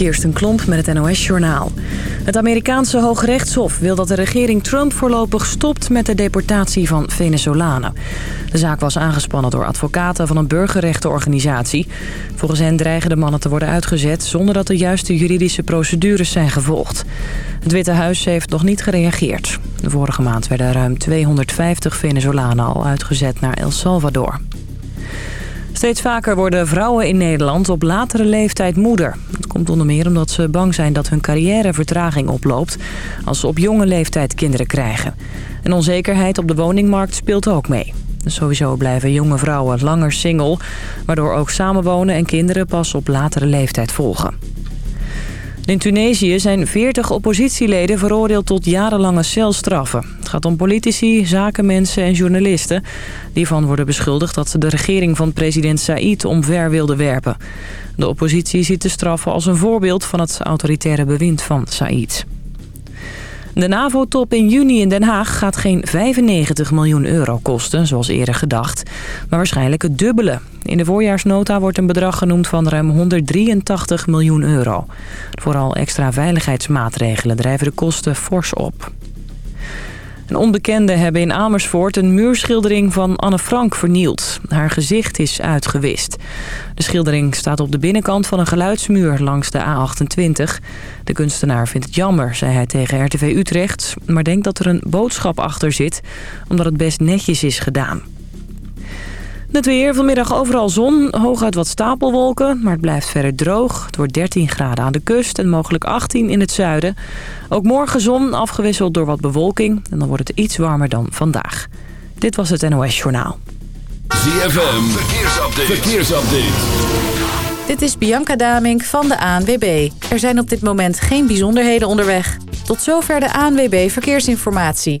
Kirsten Klomp met het NOS-journaal. Het Amerikaanse Hoogrechtshof wil dat de regering Trump voorlopig stopt met de deportatie van Venezolanen. De zaak was aangespannen door advocaten van een burgerrechtenorganisatie. Volgens hen dreigen de mannen te worden uitgezet zonder dat de juiste juridische procedures zijn gevolgd. Het Witte Huis heeft nog niet gereageerd. Vorige maand werden ruim 250 Venezolanen al uitgezet naar El Salvador. Steeds vaker worden vrouwen in Nederland op latere leeftijd moeder. Dat komt onder meer omdat ze bang zijn dat hun carrière vertraging oploopt... als ze op jonge leeftijd kinderen krijgen. En onzekerheid op de woningmarkt speelt ook mee. Sowieso blijven jonge vrouwen langer single... waardoor ook samenwonen en kinderen pas op latere leeftijd volgen. In Tunesië zijn 40 oppositieleden veroordeeld tot jarenlange celstraffen. Het gaat om politici, zakenmensen en journalisten... die van worden beschuldigd dat ze de regering van president Said omver wilden werpen. De oppositie ziet de straffen als een voorbeeld van het autoritaire bewind van Said. De NAVO-top in juni in Den Haag gaat geen 95 miljoen euro kosten, zoals eerder gedacht, maar waarschijnlijk het dubbele. In de voorjaarsnota wordt een bedrag genoemd van ruim 183 miljoen euro. Vooral extra veiligheidsmaatregelen drijven de kosten fors op. onbekenden hebben in Amersfoort een muurschildering van Anne Frank vernield. Haar gezicht is uitgewist. De schildering staat op de binnenkant van een geluidsmuur langs de A28. De kunstenaar vindt het jammer, zei hij tegen RTV Utrecht... maar denkt dat er een boodschap achter zit, omdat het best netjes is gedaan. Het weer, vanmiddag overal zon, hooguit wat stapelwolken, maar het blijft verder droog. Het wordt 13 graden aan de kust en mogelijk 18 in het zuiden. Ook morgen zon, afgewisseld door wat bewolking. En dan wordt het iets warmer dan vandaag. Dit was het NOS Journaal. ZFM, verkeersupdate. verkeersupdate. Dit is Bianca Damink van de ANWB. Er zijn op dit moment geen bijzonderheden onderweg. Tot zover de ANWB Verkeersinformatie.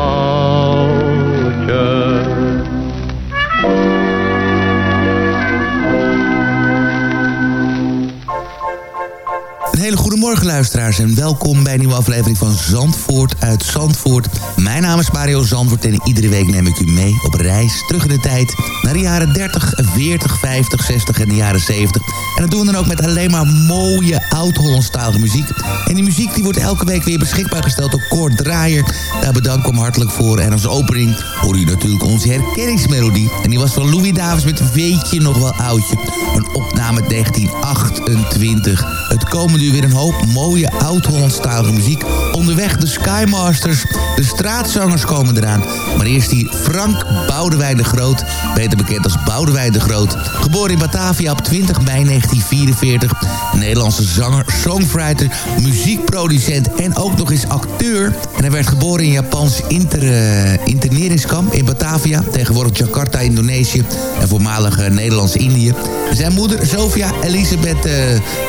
Hele goede morgen luisteraars en welkom bij een nieuwe aflevering van Zandvoort uit Zandvoort. Mijn naam is Mario Zandvoort en iedere week neem ik u mee op reis terug in de tijd naar de jaren 30, 40, 50, 60 en de jaren 70. En dat doen we dan ook met alleen maar mooie oud-Hollandstalige muziek. En die muziek die wordt elke week weer beschikbaar gesteld door Kort Draaier. Daar bedank ik hem hartelijk voor. En als opening hoor u natuurlijk onze herkenningsmelodie. En die was van Louis Davis met Weet je nog wel oudje. Een opname 1928. Het komende uur een hoop mooie oud-Hollandstalige muziek. Onderweg de Skymasters, de straatzangers komen eraan. Maar eerst die Frank Boudewijn de Groot, beter bekend als Boudewijn de Groot. Geboren in Batavia op 20 mei 1944. Een Nederlandse zanger, songwriter, muziekproducent en ook nog eens acteur. En hij werd geboren in Japans inter, uh, interneringskamp in Batavia. Tegenwoordig Jakarta, Indonesië en voormalig uh, Nederlands-Indië. Zijn moeder, Sofia Elisabeth uh,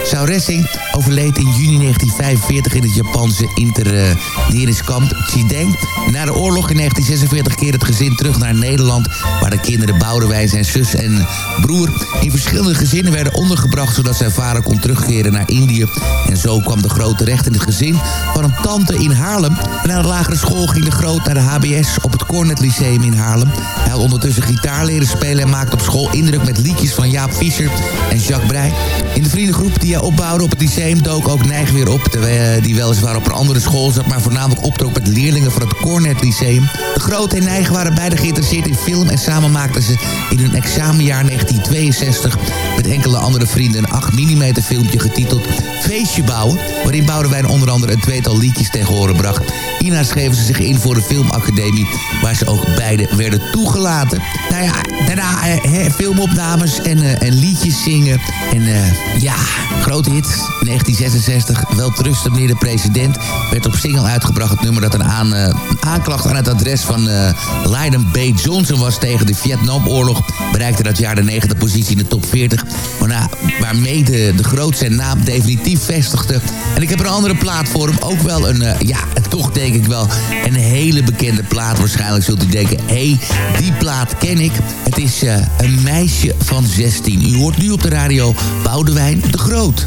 Sauressing, overleed in juni 1945 in het Japanse interneringskamp Chideng. Na de oorlog in 1946 keerde het gezin terug naar Nederland... waar de kinderen Boudewijn, zijn zus en broer... in verschillende gezinnen werden ondergebracht... zodat zijn vader kon terugkeren naar Indië. En zo kwam de Groot terecht in het gezin van een tante in Haarlem. Na de lagere school ging de Groot naar de HBS op het Cornet Lyceum in Haarlem. Hij had ondertussen gitaar leren spelen en maakte op school indruk met liedjes van Jaap Visser en Jacques Brey. In de vriendengroep die hij opbouwde op het lyceum dook ook Neig weer op... terwijl die weliswaar op een andere school zat... maar voornamelijk optrok met leerlingen van het Cornet Lyceum. De Groot en Neig waren beide geïnteresseerd in film... en samen maakten ze in hun examenjaar 1962... met enkele andere vrienden een 8 mm filmpje getiteld Feestje Bouwen... waarin Boudewijn onder andere een tweetal liedjes tegen horen bracht. Hierna schreven ze zich in voor de filmacademie... waar ze ook beide werden toegelaten laten. Nou ja, daarna filmopnames en, en liedjes zingen. En ja, grote hit. 1966, wel trusten meneer de president. Werd op single uitgebracht het nummer dat een, aan, aanklacht aan het adres van Lyndon B. Johnson was tegen de Vietnamoorlog. Bereikte dat jaar de negende positie in de top 40. Waarna, waarmee de, de groot zijn naam definitief vestigde. En ik heb een andere plaat voor hem. Ook wel een, uh, ja, toch denk ik wel een hele bekende plaat. Waarschijnlijk zult u denken, hé, hey, die plaat ken ik. Het is uh, een meisje van 16. U hoort nu op de radio Boudewijn de Groot.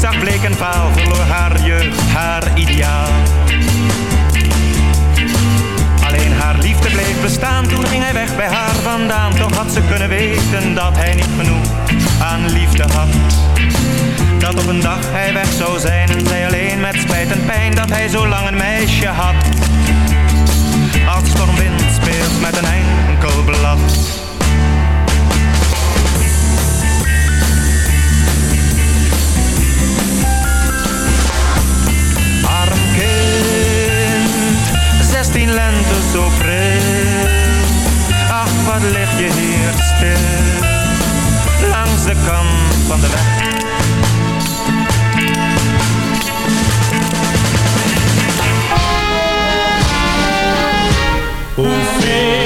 Zag bleek en vaal, verloor haar jeugd, haar ideaal. Alleen haar liefde bleef bestaan, toen ging hij weg bij haar vandaan. Toch had ze kunnen weten dat hij niet genoeg aan liefde had. Dat op een dag hij weg zou zijn en zij alleen met spijt en pijn dat hij zo lang een meisje had. Zo pril. Ach, wat lig je hier stil, langs de kant van de weg. Hoeveel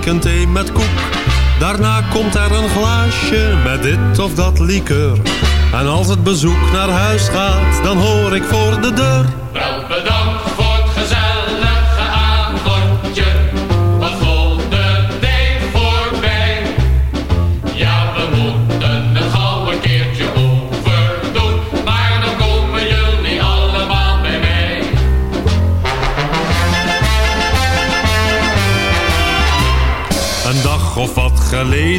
drinken thee met koek. Daarna komt er een glaasje met dit of dat liqueur. En als het bezoek naar huis gaat, dan hoor ik voor de deur.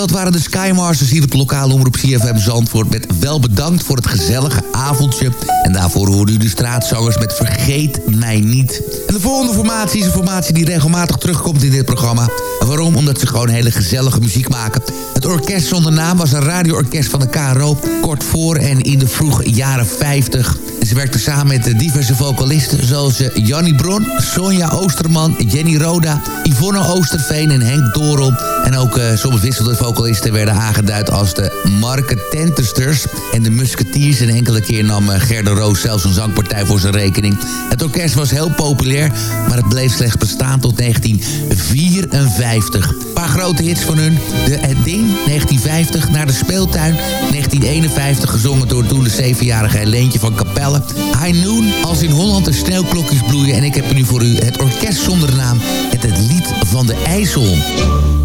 dat waren de Skymasters hier op de lokale omroep CFM Zandvoort... met wel bedankt voor het gezellige avondje. En daarvoor hoorde u de straatzangers met Vergeet Mij Niet. En de volgende formatie is een formatie die regelmatig terugkomt in dit programma. En waarom? Omdat ze gewoon hele gezellige muziek maken. Het orkest zonder naam was een radioorkest van de KRO... kort voor en in de vroege jaren 50... Ze werkte samen met eh, diverse vocalisten zoals eh, Jannie Bron, Sonja Oosterman, Jenny Roda, Yvonne Oosterveen en Henk Dorel. En ook uh, soms wisselde vocalisten werden aangeduid als de Marketentesters en de Musketeers. En enkele keer nam uh, Gerda Roos zelfs een zangpartij voor zijn rekening. Het orkest was heel populair, maar het bleef slechts bestaan tot 1954. Een paar grote hits van hun. De Het Ding, 1950, Naar de Speeltuin, 1951, gezongen door toen de zevenjarige Helentje van Capelle. High Noon, Als in Holland de sneeuwklokjes bloeien. En ik heb nu voor u het orkest zonder naam, het, het lied van de IJssel.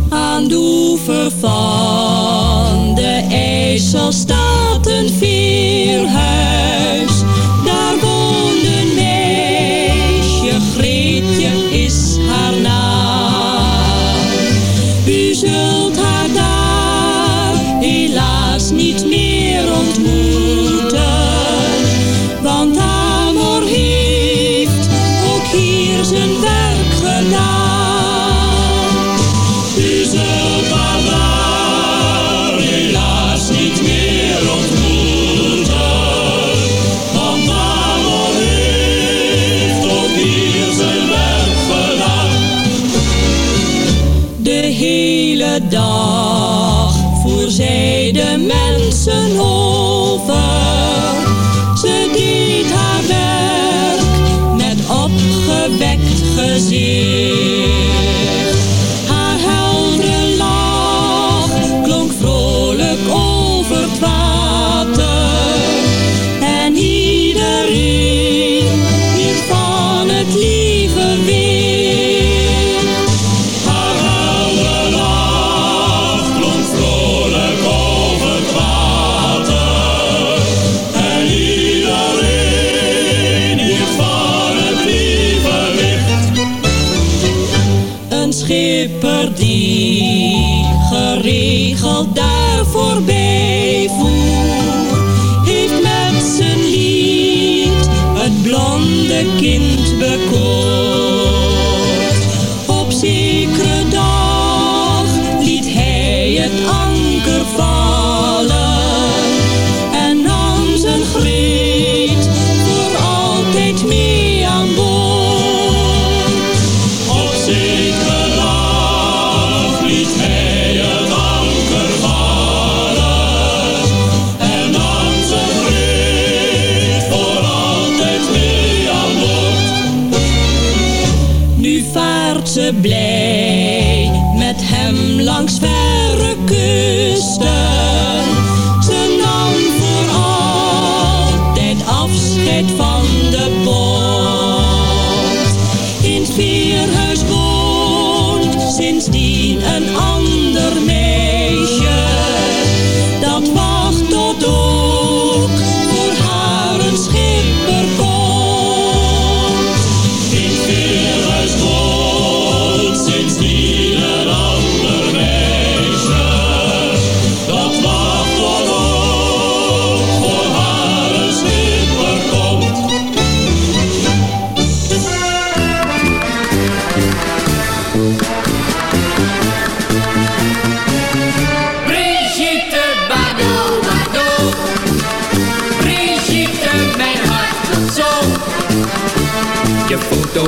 Aan de oever van de IJssel staat een veerhuis.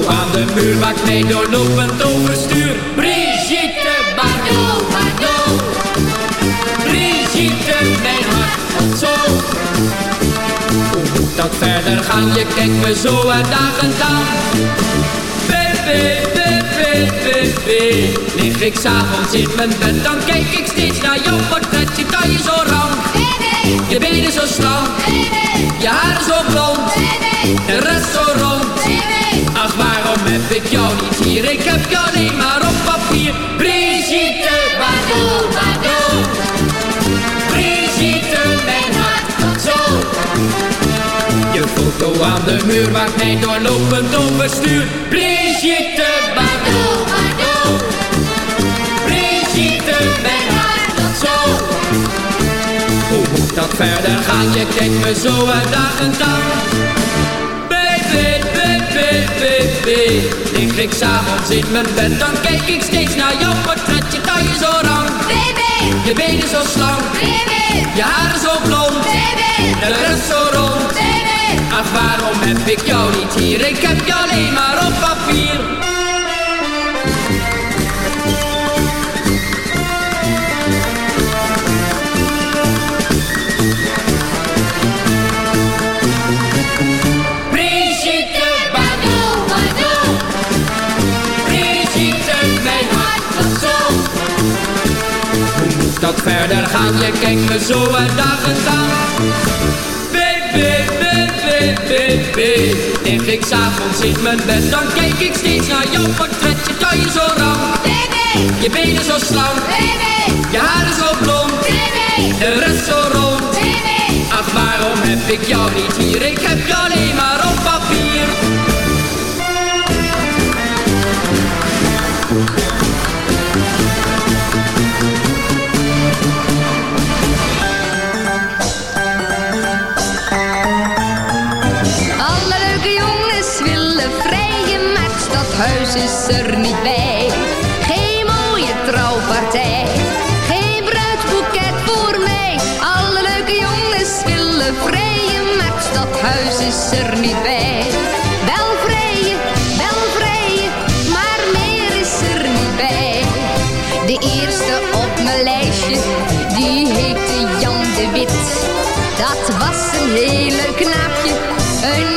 Aan de muur maakt mij doorlopend overstuur. Brigitte Bardot, Bardot. Brigitte, mijn hart zo. Hoe moet dat verder gaan? Je kijkt me zo uit dagen aan. Baby. Lig ik s'avonds in mijn bed, dan kijk ik steeds naar jouw portret. Je taille zo rang, je benen zo slank, je haren zo blond, de rest zo rond. Heb ik jou niet hier? Ik heb je alleen maar op papier. Brigitte, Bardot, Bardot. Brigitte, mijn hart, zo. Je foto aan de muur maakt mij doorlopend overstuur. Brigitte Bardot, Bardot. Brigitte, mijn hart, zo. Hoe moet dat verder gaan? Je kijkt me zo uitdagend aan. Baby, Lig ik s'avonds in mijn bed, dan kijk ik steeds naar jouw portret. Je taille zo rang, baby. Je benen zo slank, baby. Je haren zo blond, baby. De rest zo rond, baby. Ach, waarom heb ik jou niet hier? Ik heb je alleen maar op papier. Dat verder gaan? Je kijkt me zo uitdagend aan. Baby, baby, baby. Lig ik s'avonds in mijn bed, dan kijk ik steeds naar jouw portret. Je taille zo rang, baby. Je benen zo slank, baby. Je haren zo blond, baby. De rest zo rond, baby. Ach, waarom heb ik jou niet hier? Ik heb je alleen maar op er niet bij. Geen mooie trouwpartij, geen bruidsboeket voor mij. Alle leuke jongens willen vrijen, maar het stadhuis is er niet bij. Wel vrijen, wel vrijen, maar meer is er niet bij. De eerste op mijn lijstje, die heette Jan de Wit. Dat was een hele knaapje, een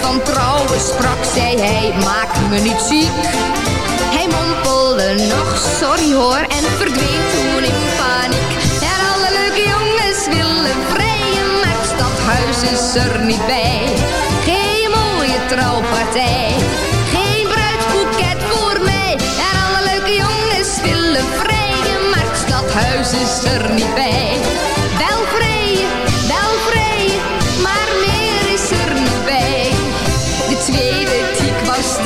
van trouwen sprak, zei hij, maak me niet ziek. Hij mompelde nog, sorry hoor, en verdween toen in paniek. En alle leuke jongens willen vrijen, maar het stadhuis is er niet bij. Geen mooie trouwpartij, geen bruidsboeket voor mij. En alle leuke jongens willen vrijen, maar het stadhuis is er niet bij.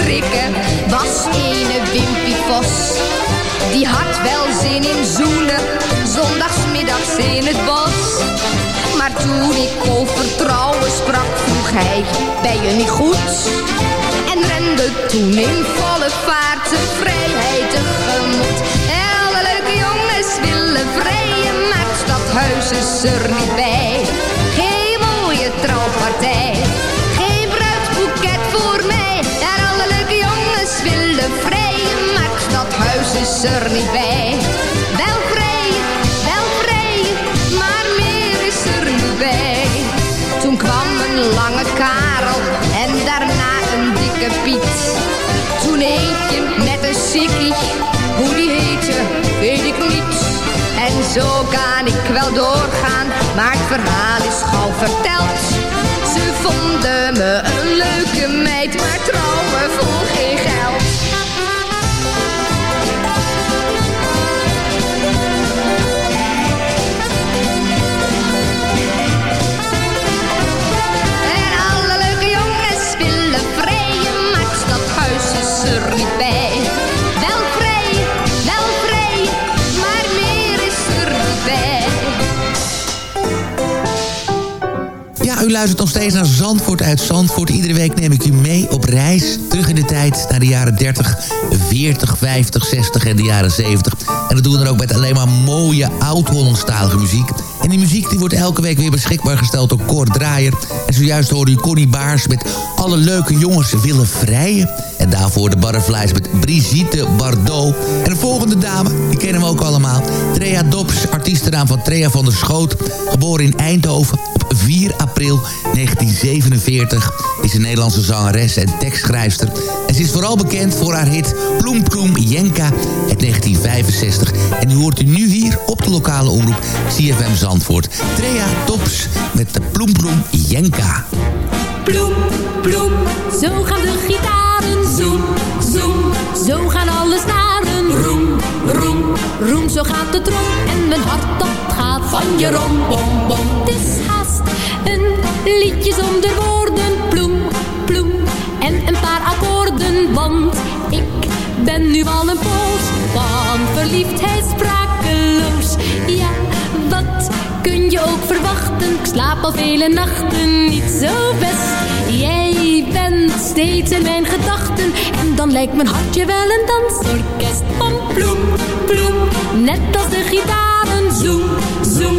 Was ene Wimpy Vos. die had wel zin in zoenen, zondagsmiddags in het bos. Maar toen ik over vertrouwen sprak, vroeg hij, ben je niet goed? En rende toen in volle vaart de vrijheid tegemoet. Alle leuke jongens willen vrijen, maar stadhuis is er niet bij. Is er niet bij. Wel vrij, wel vrij, maar meer is er niet bij. Toen kwam een lange Karel en daarna een dikke Piet. Toen eentje met een sikkie, hoe die heette, weet ik niet. En zo kan ik wel doorgaan, maar het verhaal is gauw verteld. Ze vonden me een leuke meid, maar trouwen u luistert nog steeds naar Zandvoort uit Zandvoort. Iedere week neem ik u mee op reis terug in de tijd naar de jaren 30, 40, 50, 60 en de jaren 70. En dat doen we dan ook met alleen maar mooie oud-Hollandstalige muziek. En die muziek die wordt elke week weer beschikbaar gesteld door Cor Draaier. En zojuist hoorde u Connie Baars met alle leuke jongens willen vrijen. En daarvoor de Butterflies met Brigitte Bardot. En de volgende dame, die kennen we ook allemaal. Trea Dobbs, artiestennaam van Trea van der Schoot. Geboren in Eindhoven 4 april 1947. Is een Nederlandse zangeres en tekstschrijfster. En ze is vooral bekend voor haar hit Ploem Ploem Jenka uit 1965. En u hoort u nu hier op de lokale omroep CFM Zandvoort. Trea Dobbs met de Ploem Ploem Jenka. Ploem, ploem, zo gaan de gitaren. Zoem, zoem, zo gaan alle snaren. Roem, roem, roem, zo gaat de trom. En mijn hart dat van je bom. Het is haast een liedje zonder woorden. Ploem, ploem, en een paar akkoorden. Want ik ben nu al een poos van verliefdheid sprakeloos. Ja, wat kun je ook verwachten? Ik slaap al vele nachten niet zo best. Jij bent steeds in mijn gedachten. En dan lijkt mijn hartje wel een dansorkest. Van ploem, ploem, net als de gitaren. Zoem, zoem,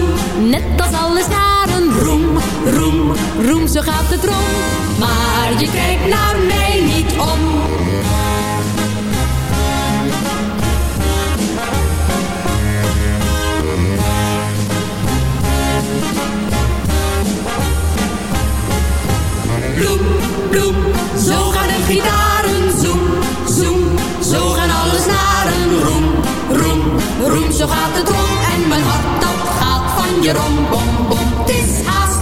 net als alle snaren. Roem, roem, roem, zo gaat het rond. Maar je kijkt naar mij niet om. Bloem, bloem, zo gaan de gitaren. Roem, zo gaat het rond. En mijn hart dat gaat van je rom, bom, bom. Het is haast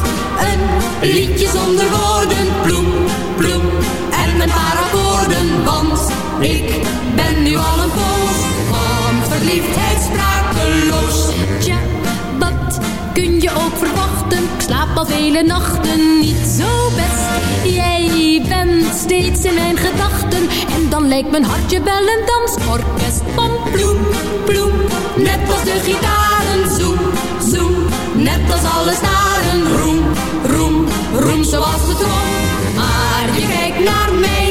een liedje zonder woorden. Bloem, bloem, en een paar. Want ik ben nu al een poos van verliefdheid sprakeloos. Tja, wat kun je ook verwachten? Ik slaap al vele nachten niet zo best. Jij bent steeds in mijn gedachten. En dan lijkt mijn hartje wel een dansorkest. Van ploem, net als de gitaren. Zoem, zoem, net als alle snaren. Roem, roem, roem zoals de trom. Maar je kijkt naar mij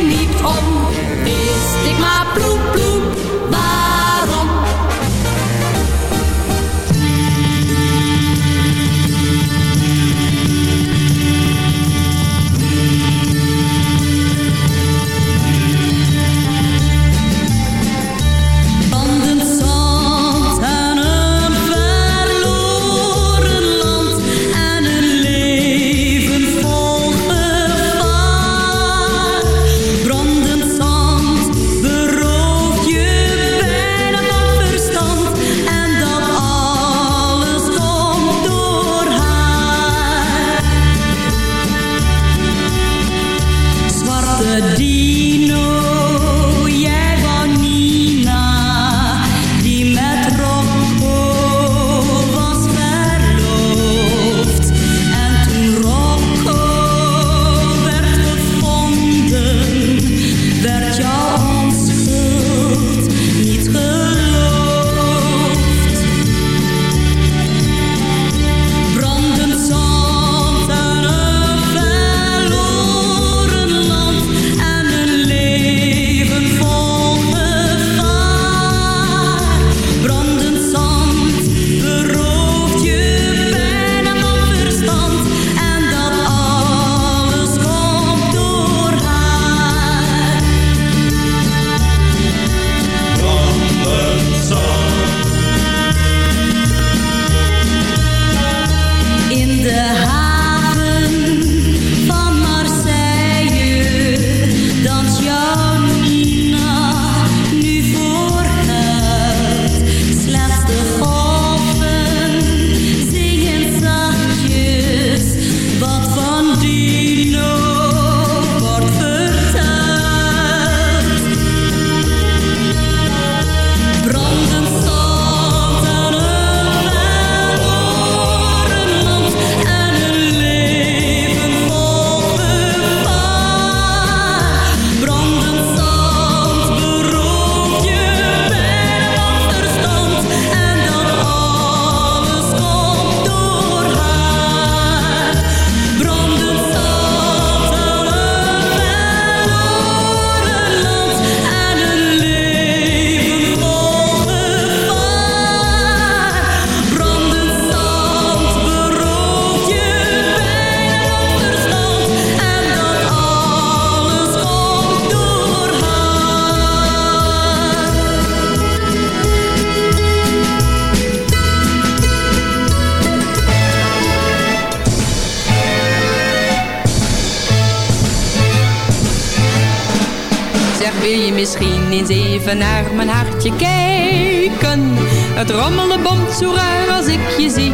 Het rommelde bomt zo raar als ik je zie.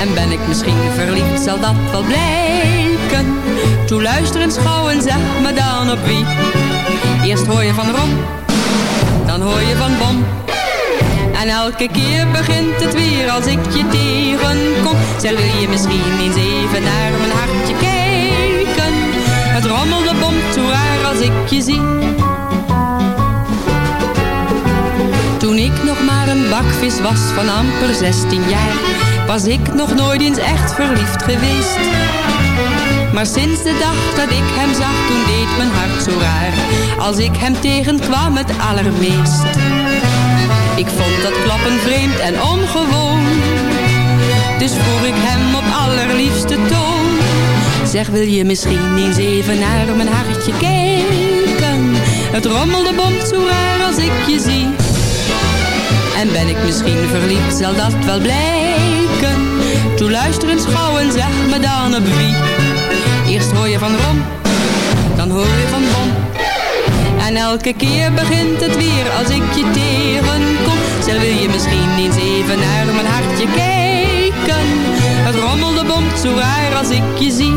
En ben ik misschien verliefd, zal dat wel blijken. Toe luister en schouw en zeg me dan op wie. Eerst hoor je van Rom, dan hoor je van Bom. En elke keer bakvis was van amper 16 jaar, was ik nog nooit eens echt verliefd geweest. Maar sinds de dag dat ik hem zag, toen deed mijn hart zo raar, als ik hem tegenkwam het allermeest. Ik vond dat klappen vreemd en ongewoon, dus vroeg ik hem op allerliefste toon. Zeg, wil je misschien eens even naar mijn hartje kijken? Het rommelde bomt zo raar als ik je zie. En ben ik misschien verliefd, zal dat wel blijken. Toe luister eens zeg me dan op wie. Eerst hoor je van Rom, dan hoor je van Bom. En elke keer begint het weer als ik je tegenkom. Zeg, wil je misschien eens even naar mijn hartje kijken? Het rommelde bomt zo raar als ik je zie.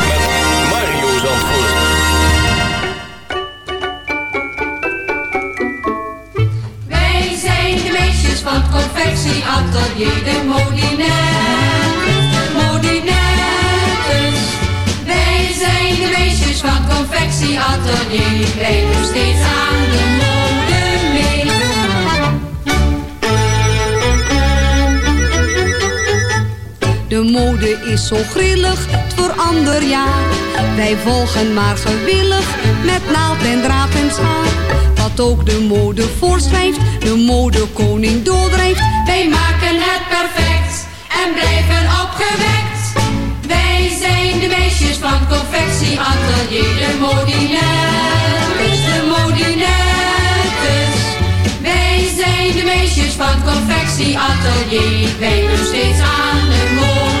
van het confectieatelier, de modinettes, modinettes. Wij zijn de meisjes van het confectieatelier, wij doen steeds aan de mode mee. De mode is zo grillig, het verander jaar. Wij volgen maar gewillig, met naald en draad en schaar. Wat ook de mode voorschrijft, de modekoning doordrijft. Wij maken het perfect en blijven opgewekt. Wij zijn de meisjes van confectieatelier, de modinettes, de modinettes. Wij zijn de meisjes van confectieatelier, wij doen steeds aan de mode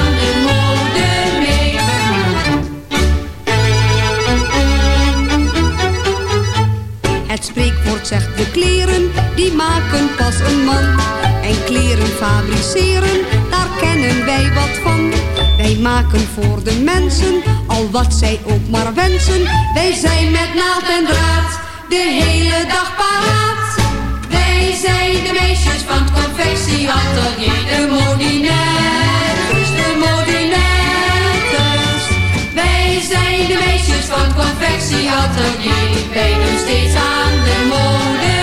Wordt zegt de kleren, die maken pas een man. En kleren fabriceren, daar kennen wij wat van. Wij maken voor de mensen, al wat zij ook maar wensen. Wij zijn met naald en draad, de hele dag paraat. Wij zijn de meisjes van het confectieatelier, de modinettes, meisjes van confectieatelier, wij doen steeds aan de mode.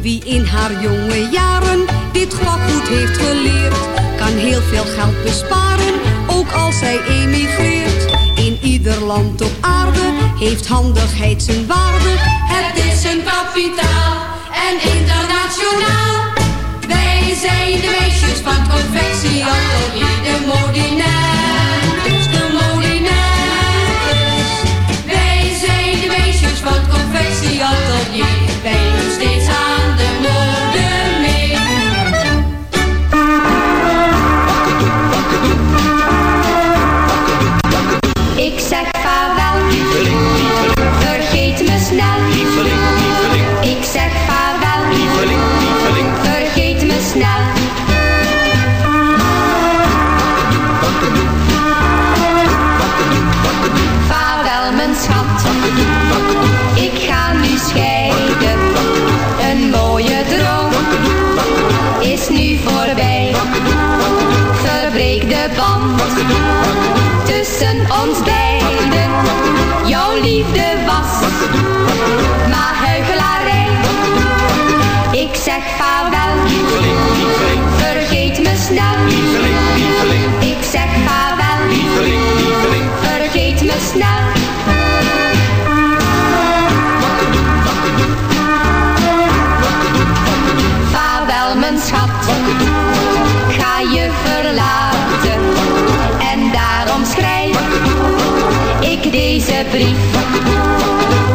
Wie in haar jonge jaren dit vak goed heeft geleerd, kan heel veel geld besparen, ook als zij emigreert. In ieder land op aarde heeft handigheid zijn waarde. Het is een kapitaal en internationaal. Wij zijn de van het confectieatelier, de modinettes,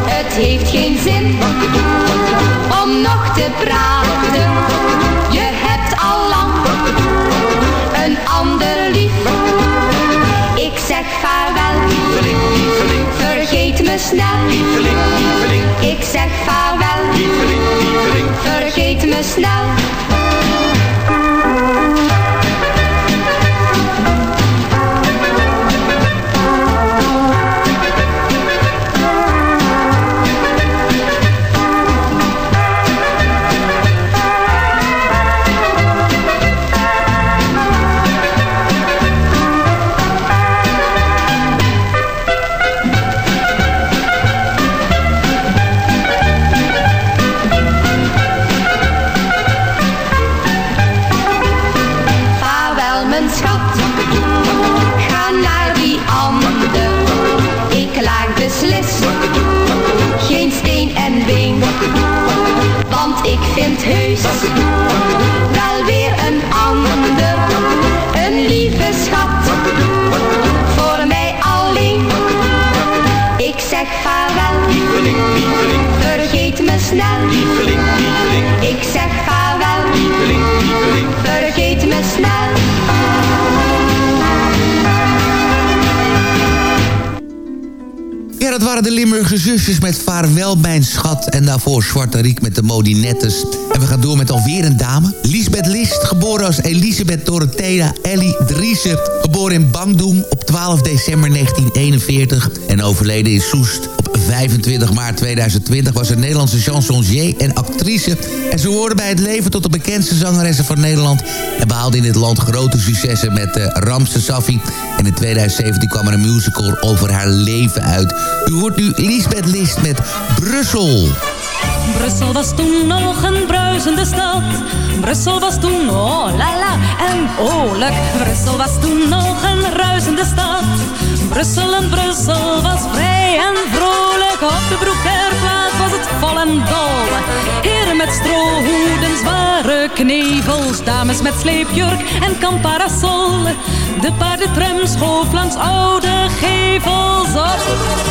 Het heeft geen zin om nog te praten. Je hebt al lang een ander lief. Ik zeg vaarwel, vergeet me snel. Ik zeg vaarwel, vergeet me snel. De Limburgse zusjes met Vaarwel mijn schat. En daarvoor Zwarte Riek met de Modinettes. En we gaan door met alweer een dame. Lisbeth List, geboren als Elisabeth Dorothea Ellie Driessen. Geboren in Bangdoem op 12 december 1941. En overleden in Soest 25 maart 2020 was een Nederlandse chansonnier en actrice. En ze hoorde bij het leven tot de bekendste zangeressen van Nederland. En behaalde in dit land grote successen met uh, Ramse Safi. En in 2017 kwam er een musical over haar leven uit. U hoort nu Lisbeth List met Brussel. Brussel was toen nog een bruisende stad. Brussel was toen oh la la en oorlijk. Brussel was toen nog een ruisende stad. Brussel en Brussel was vrij en vrolijk. Op de Broekerplaats was het vol en dol. Heren met strohoeden, zware knevels. Dames met sleepjurk en kamparasol. De paardentram schoof langs oude gevels op.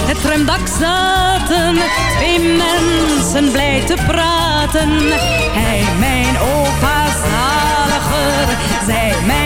Het tramdak zaten twee mensen blij te praten. Hij mijn opa zaliger, zij mijn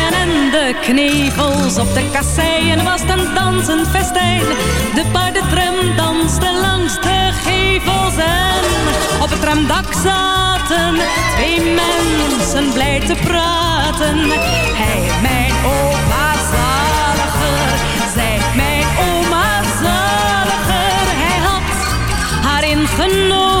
de knevels op de kasseien was een dansend festijn. De paardentram danste langs de gevels en op het tramdak zaten twee mensen blij te praten. Hij, mijn opa zaliger, zij, mijn oma zaliger. Hij had haar ingenomen,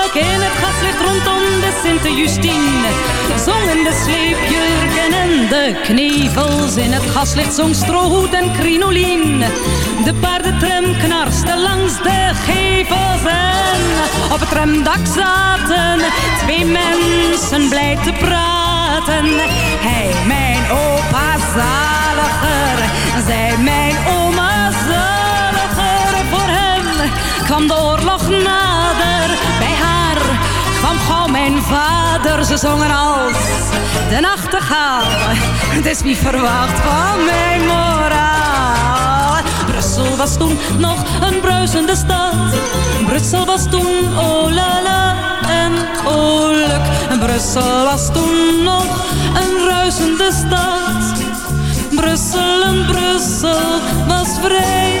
in het gaslicht rondom de Sint-Justine. Zongen de sleepjurken en de knevels in het gaslicht zong strohoed en crinolien. De paardentram knarste langs de gevels en op het tramdak zaten twee mensen blij te praten. Hij, mijn opa zaliger, zij, mijn oma zaliger. Voor hem kwam de oorlog nader, mijn vader. Ze zongen als de nachtegaal, dus wie verwacht van mijn moraal? Brussel was toen nog een bruisende stad. Brussel was toen oh la la en oh. Brussel was toen nog een ruisende stad. Brussel en Brussel was vrij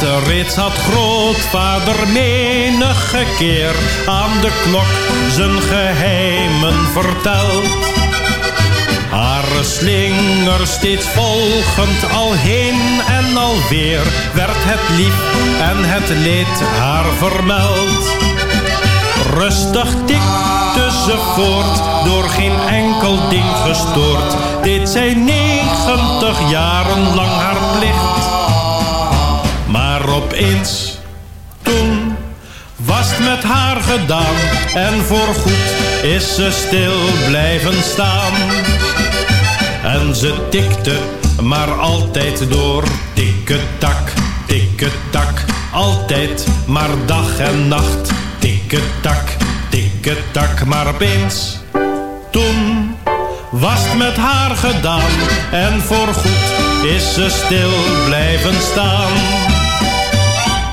Kind reeds had grootvader menige keer aan de klok zijn geheimen verteld. Haar slinger steeds volgend al heen en alweer werd het lief en het leed haar vermeld. Rustig tikte ze voort, door geen enkel ding gestoord, deed zij negentig jaren lang haar plicht. Opeens, toen was het met haar gedaan en voorgoed is ze stil blijven staan. En ze tikte maar altijd door, tikketak, tikketak, altijd maar dag en nacht, tikketak, tikketak, maar opeens, toen was het met haar gedaan en voorgoed is ze stil blijven staan.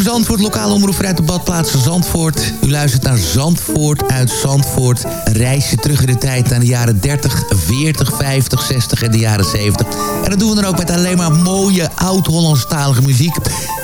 Zandvoort, lokale omroep vanuit de badplaats Zandvoort. U luistert naar Zandvoort uit Zandvoort. Een reisje terug in de tijd naar de jaren 30, 40, 50, 60 en de jaren 70. En dat doen we dan ook met alleen maar mooie oud-Hollandstalige muziek.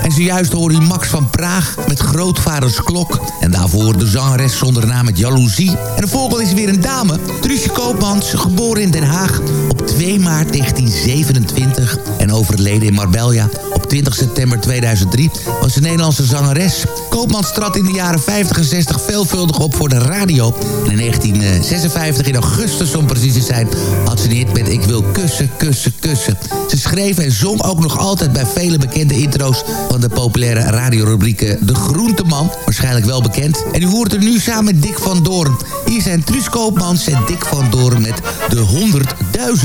En zojuist hoorde u Max van Praag met Grootvaders Klok. En daarvoor de zangeres zonder naam met Jaloezie. En de volgende is weer een dame. Truusje Koopmans, geboren in Den Haag op 2 maart 1927. En overleden in Marbella op 20 september 2003 was een Nederlandse zangeres. Koopmans trad in de jaren 50 en 60 veelvuldig op voor de radio. En in 1956, in augustus om precies te zijn, had ze een hit met Ik wil kussen, kussen, kussen. Ze schreef en zong ook nog altijd bij vele bekende intro's van de populaire radiorubrieken De Groenteman. Waarschijnlijk wel bekend. En u hoort er nu samen met Dick van Doorn. Hier zijn Truus Koopmans en Dick van Doorn met De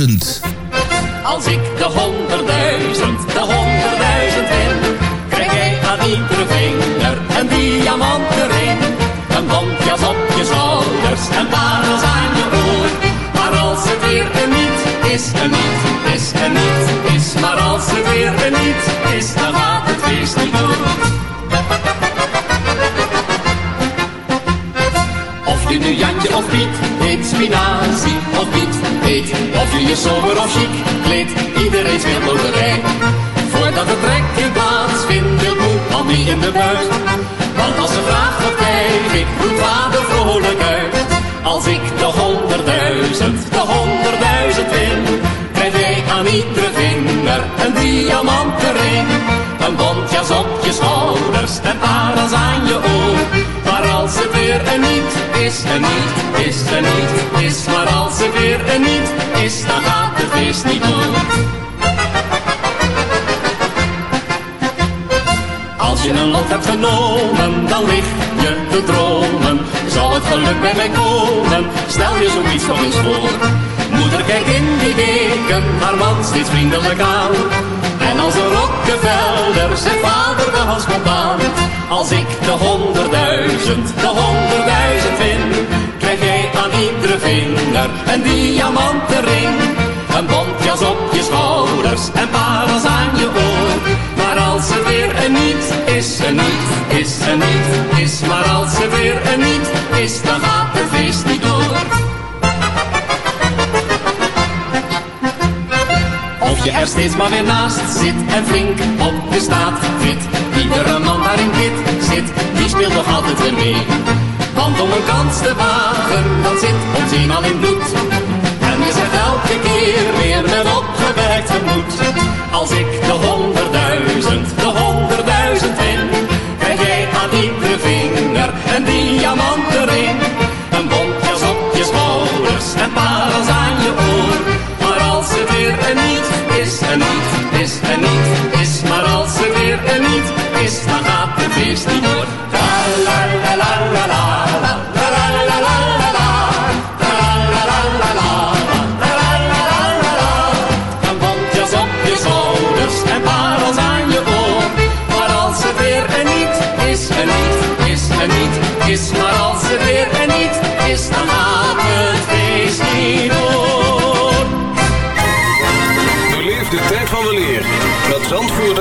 100.000. Als ik de honderdduizend, de honderdduizend win, krijg jij aan iedere vinger een diamanten ring. Een bontjas op je schouders en parels aan je oor. Maar als het weer een niet is, een niet is, een niet Maar als het weer niet is, dan gaat het feest niet door. Of je nu Jantje of Piet heet, spinazie of Piet heet. Of je je sober of chic kleedt, iedereen speelt loterij. Voordat het trekken plaatsvindt, wil moe al niet in de buurt. Want als ze vraagt wat krijg ik, roept vader vrolijk uit. Als ik de honderdduizend, de honderdduizend win, krijg jij aan iedere vinger een diamanten ring. Een bontjas op je schouders en parels aan je oor. Maar als het weer een niet is, een niet is, een niet is. Maar als het weer een niet is, dan gaat het feest niet door. Als je een lot hebt genomen, dan lig je te dromen. Zal het geluk bij mij komen? Stel je zoiets nog eens voor. Moeder kijkt in die weken haar man steeds vriendelijk aan. En als een Rockefeller zegt vader de hals. Als ik de honderdduizend, de honderdduizend win, krijg jij aan iedere vinger een diamanten ring. Een bont bontjas op je schouders en parels aan je oor. Maar als het weer een niet is, een niet, is een niet, is. Maar als het weer een niet is, dan gaat het feest niet door. Of je er steeds maar weer naast zit en flink op de staat fit. Iedere man daar in dit zit, die speelt nog altijd weer mee. Want om een kans te wagen, dat zit ons eenmaal in bloed. En je zegt elke keer weer met opgewerkt gemoed. Als ik de honderdduizend, een niet is, dan gaat het feest niet door.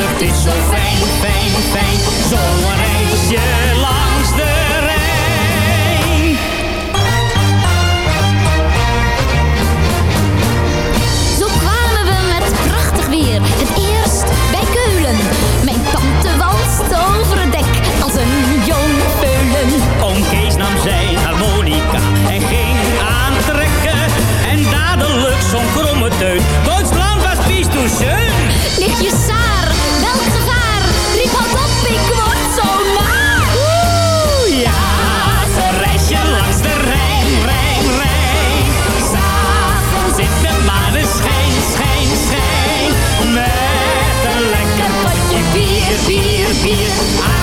het is zo fijn. here. I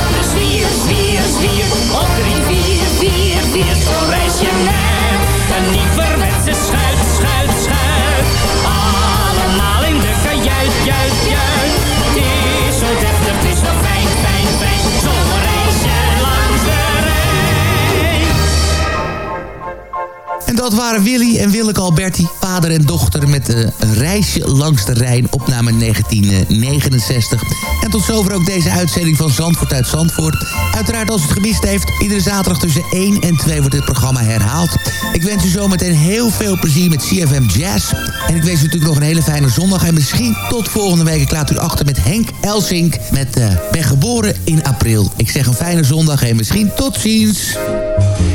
dat waren Willy en Willeke Alberti, vader en dochter... met eh, een reisje langs de Rijn, opname 1969. En tot zover ook deze uitzending van Zandvoort uit Zandvoort. Uiteraard als u het gemist heeft, iedere zaterdag tussen 1 en 2 wordt dit programma herhaald. Ik wens u zometeen heel veel plezier met CFM Jazz. En ik wens u natuurlijk nog een hele fijne zondag. En misschien tot volgende week. Ik laat u achter met Henk Elsink met eh, Ben geboren in april. Ik zeg een fijne zondag en misschien tot ziens.